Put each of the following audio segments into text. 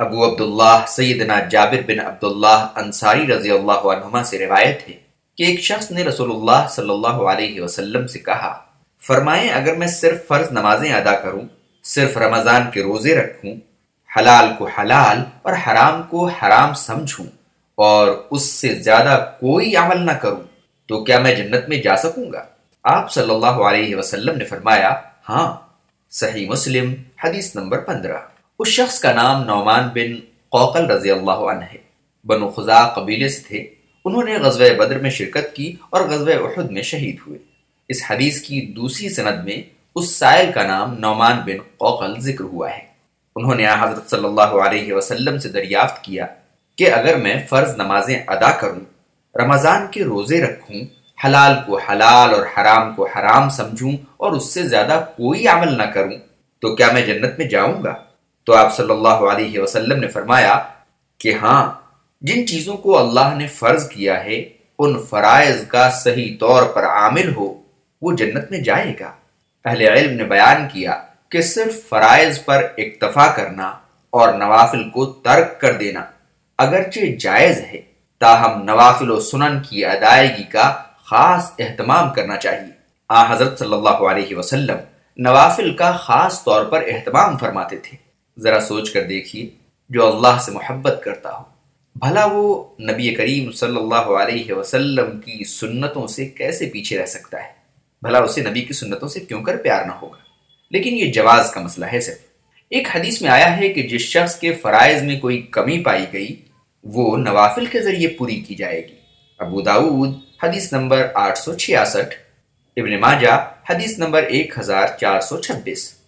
ابو عبداللہ سیدنا جابر بن عبداللہ انصاری رضی اللہ عنہما سے روایت ہے کہ ایک شخص نے رسول اللہ صلی اللہ علیہ وسلم سے کہا، فرمائیں اگر میں صرف فرض نمازیں ادا کروں، صرف رمضان کے روزے رکھوں، حلال کو حلال اور حرام کو حرام سمجھوں اور اس سے زیادہ کوئی عمل نہ کروں، تو کیا میں جنت میں جا سکوں گا؟ آپ صلی اللہ علیہ وسلم نے فرمایا ہاں صحیح مسلم، حدیث نمبر پندرہ۔ اس شخص کا نام نعمان بن قوقل رضی اللہ عنہ ہے۔ بنو خزا قبیلے سے تھے۔ انہوں نے غزوہ بدر میں شرکت کی اور غزوہ احد میں شہید ہوئے۔ اس حدیث کی دوسری سند میں اس سائل کا نام نعمان بن قوقل ذکر ہوا ہے۔ انہوں نے حضرت صلی اللہ علیہ وسلم سے دریافت کیا کہ اگر میں فرض نمازیں ادا کروں، رمضان کے روزے رکھوں، حلال کو حلال اور حرام کو حرام سمجھوں اور اس سے زیادہ کوئی عمل نہ کروں، تو کیا میں جنت میں جاؤں گا؟ تو آپ صلی اللہ علیہ وسلم نے فرمایا کہ ہاں جن چیزوں کو اللہ نے فرض کیا ہے، ان فرائض کا صحیح طور پر عامل ہو، وہ جنت میں جائے گا۔ اہل علم نے بیان کیا کہ صرف فرائض پر اکتفا کرنا اور نوافل کو ترک کر دینا اگرچہ جائز ہے۔ تاہم، نوافل و سنن کی ادائیگی کا خاص اہتمام کرنا چاہیے۔ آ، حضرت صلی اللہ علیہ وسلم نوافل کا خاص طور پر اہتمام فرماتے تھے۔ ذرا سوچ کر دیکھیے، جو اللہ سے محبت کرتا ہو۔ بھلا وہ نبی کریم صلی اللہ علیہ وسلم کی سنتوں سے کیسے پیچھے رہ سکتا ہے؟ بھلا اسے نبی کی سنتوں سے کیوں کر پیار نہ ہوگا؟ لیکن یہ جواز کا مسئلہ ہے صرف۔ ایک حدیث میں آیا ہے کہ جس شخص کے فرائض میں کوئی کمی پائی گئی، وہ نوافل کے ذریعے پوری کی جائے گی۔ ابو داود حدیث نمبر آٹھ سو چھیاسٹھ۔ ابن ماجہ، حدیث نمبر ایک ہزار چار سو چھبیس۔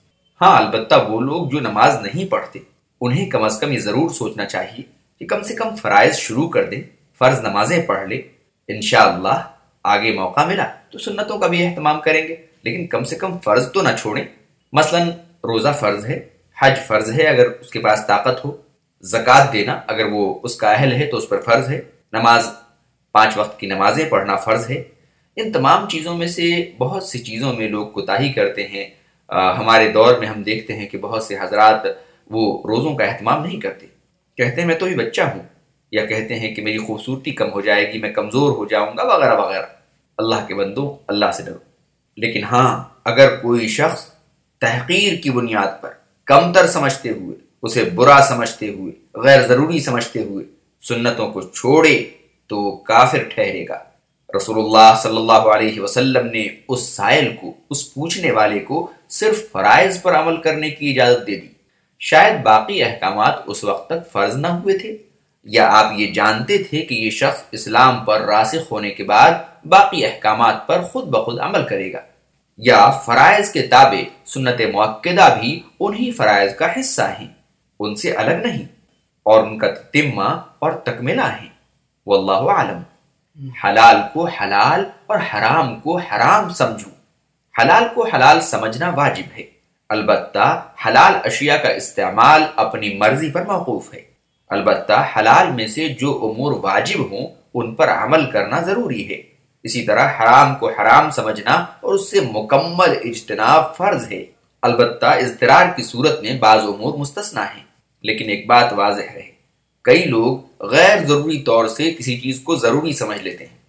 ہاں البتہ وہ لوگ جو نماز نہیں پڑھتے، انہیں کم از کم یہ ضرور سوچنا چاہیے کہ کم سے کم فرائض شروع کر دیں، فرض نمازیں پڑھ لیں۔ انشاءاللہ آگے موقع ملا تو سنتوں کا بھی اہتمام کریں گے، لیکن کم سے کم فرض تو نہ چھوڑیں۔ مثلا روزہ فرض ہے، حج فرض ہے اگر اس کے پاس طاقت ہو۔ زکوٰۃ دینا اگر وہ اس کا اہل ہے تو اس پر فرض ہے۔ نماز، پانچ وقت کی نمازیں پڑھنا فرض ہے۔ ان تمام چیزوں میں سے بہت سی چیزوں میں لوگ کوتاہی کرتے ہیں۔ ہمارے دور میں ہم دیکھتے ہیں کہ بہت سے حضرات وہ روزوں کا اہتمام نہیں کرتے۔ کہتے ہیں، میں تو ہی بچہ ہوں۔ یا کہتے ہیں کہ، میری خوبصورتی کم ہو جائے گی، میں کمزور ہو جاؤں گا، وغیرہ وغیرہ۔ اللہ کے بندوں، اللہ سے ڈرو۔ لیکن ہاں اگر کوئی شخص تحقیر کی بنیاد پر کم تر سمجھتے ہوئے، اسے برا سمجھتے ہوئے، غیر ضروری سمجھتے ہوئے سنتوں کو چھوڑے، تو کافر ٹھہرے گا۔ رسول اللہ صلی اللہ علیہ وسلم نے اس سائل کو، اس پوچھنے والے کو صرف فرائض پر عمل کرنے کی اجازت دے دی۔ شاید باقی احکامات اس وقت تک فرض نہ ہوئے تھے، یا آپ یہ جانتے تھے کہ یہ شخص اسلام پر راسخ ہونے کے بعد باقی احکامات پر خود بخود عمل کرے گا۔ یا فرائض کے تابع سنت موقع بھی انہی فرائض کا حصہ ہیں، ان سے الگ نہیں، اور ان کا تمہ اور تکملہ ہیں۔ واللہ عالم حلال کو حلال اور حرام کو حرام سمجھو۔ حلال کو حلال سمجھنا واجب ہے۔ البتہ حلال اشیاء کا استعمال اپنی مرضی پر موقوف ہے۔ البتہ حلال میں سے جو امور واجب ہوں، ان پر عمل کرنا ضروری ہے۔ اسی طرح حرام کو حرام سمجھنا اور اس سے مکمل اجتناب فرض ہے۔ البتہ اضطرار کی صورت میں بعض امور مستثنا ہیں۔ لیکن ایک بات واضح ہے کئی لوگ غیر ضروری طور سے کسی چیز کو ضروری سمجھ لیتے ہیں۔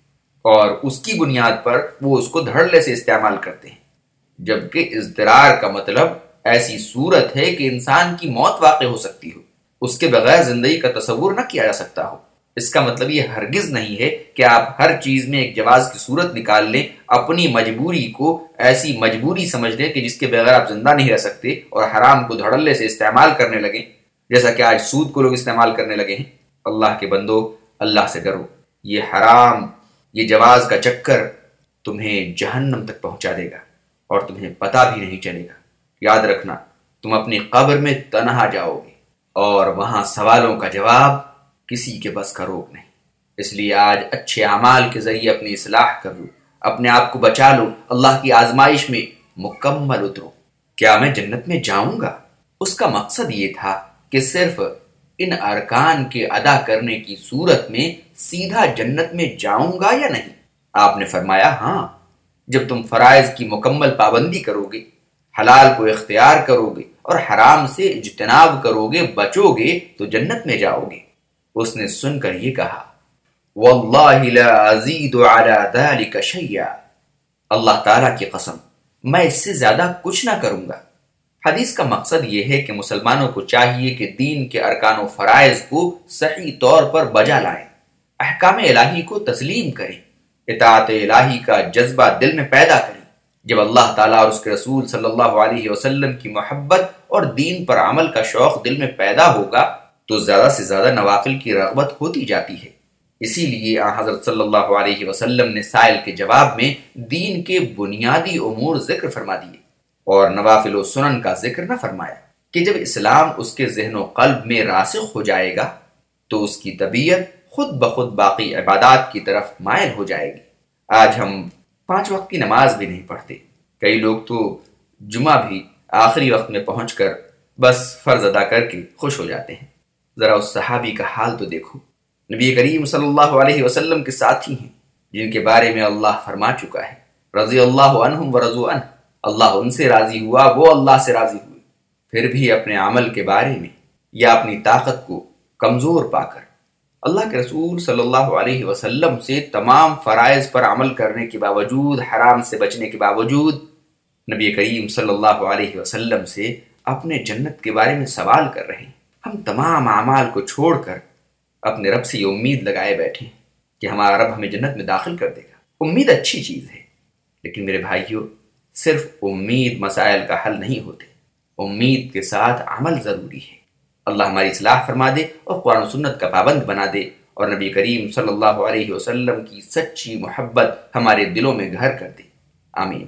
اور اس کی بنیاد پر وہ اس کو دھڑلے سے استعمال کرتے ہیں۔ جبکہ اضطرار کا مطلب ایسی صورت ہے کہ انسان کی موت واقع ہو سکتی ہو۔ اس کے بغیر زندگی کا تصور نہ کیا جا سکتا ہو۔ اس کا مطلب یہ ہرگز نہیں ہے کہ آپ ہر چیز میں ایک جواز کی صورت نکال لیں، اپنی مجبوری کو ایسی مجبوری سمجھ لیں کہ جس کے بغیر آپ زندہ نہیں رہ سکتے اور حرام کو دھڑلے سے استعمال کرنے لگیں، جیسا کہ آج سود کو لوگ استعمال کرنے لگے ہیں۔ اللہ کے بندو، اللہ سے ڈرو۔ یہ حرام یہ جواز کا چکر تمہیں جہنم تک پہنچا دے گا اور تمہیں پتا بھی نہیں چلے گا۔ یاد رکھنا، تم اپنی قبر میں تنہا جاؤ گے اور وہاں سوالوں کا جواب کسی کے بس کا روک نہیں۔ اس لیے آج اچھے اعمال کے ذریعے اپنی اصلاح کر لو، اپنے آپ کو بچا لو، اللہ کی آزمائش میں مکمل اترو۔ کیا میں جنت میں جاؤں گا؟ اس کا مقصد یہ تھا کہ صرف ان ارکان کے ادا کرنے کی صورت میں سیدھا جنت میں جاؤں گا یا نہیں؟ آپ نے فرمایا ہاں جب تم فرائض کی مکمل پابندی کرو گے حلال کو اختیار کرو گے اور حرام سے اجتناب کرو گے بچو گے تو جنت میں جاؤ گے اس نے سن کر یہ کہا، واللہ لا ازید على ذلك شیئا۔ اللہ تعالیٰ کی قسم، میں اس سے زیادہ کچھ نہ کروں گا۔ حدیث کا مقصد یہ ہے کہ مسلمانوں کو چاہیے کہ دین کے ارکان و فرائض کو صحیح طور پر بجا لائیں، احکام الہی کو تسلیم کریں، اطاعت الہی کا جذبہ دل میں پیدا کریں۔ جب اللہ تعالیٰ اور اس کے رسول صلی اللہ علیہ وسلم کی محبت اور دین پر عمل کا شوق دل میں پیدا ہوگا، تو زیادہ سے زیادہ نوافل کی رغبت ہوتی جاتی ہے۔ اسی لیے حضرت صلی اللہ علیہ وسلم نے سائل کے جواب میں دین کے بنیادی امور ذکر فرما دیے۔ اور نوافل و سنن کا ذکر نہ فرمایا کہ جب اسلام اس کے ذہن و قلب میں راسخ ہو جائے گا تو اس کی طبیعت خود بخود باقی عبادات کی طرف مائل ہو جائے گی۔ آج ہم پانچ وقت کی نماز بھی نہیں پڑھتے۔ کئی لوگ تو جمعہ بھی آخری وقت میں پہنچ کر بس فرض ادا کر کے خوش ہو جاتے ہیں۔ ذرا اس صحابی کا حال تو دیکھو۔ نبی کریم صلی اللہ علیہ وسلم کے ساتھی ہیں، جن کے بارے میں اللہ فرما چکا ہے۔ رضی اللہ عنہم و رضو عنہ۔ اللہ ان سے راضی ہوا، وہ اللہ سے راضی ہوئے۔ پھر بھی اپنے عمل کے بارے میں یا اپنی طاقت کو کمزور پا کر۔ اللہ کے رسول صلی اللہ علیہ وسلم سے تمام فرائض پر عمل کرنے کے باوجود، حرام سے بچنے کے باوجود، نبی کریم صلی اللہ علیہ وسلم سے اپنے جنت کے بارے میں سوال کر رہے ہیں۔ ہم تمام اعمال کو چھوڑ کر اپنے رب سے یہ امید لگائے بیٹھے کہ ہمارا رب ہمیں جنت میں داخل کر دے گا۔ امید اچھی چیز ہے، لیکن میرے بھائیوں صرف امید مسائل کا حل نہیں ہوتے۔ امید کے ساتھ عمل ضروری ہے۔ اللہ ہماری اصلاح فرما دے اور قرآن و سنت کا پابند بنا دے۔ اور نبی کریم صلی اللہ علیہ وسلم کی سچی محبت ہمارے دلوں میں گھر کر دے۔ آمین۔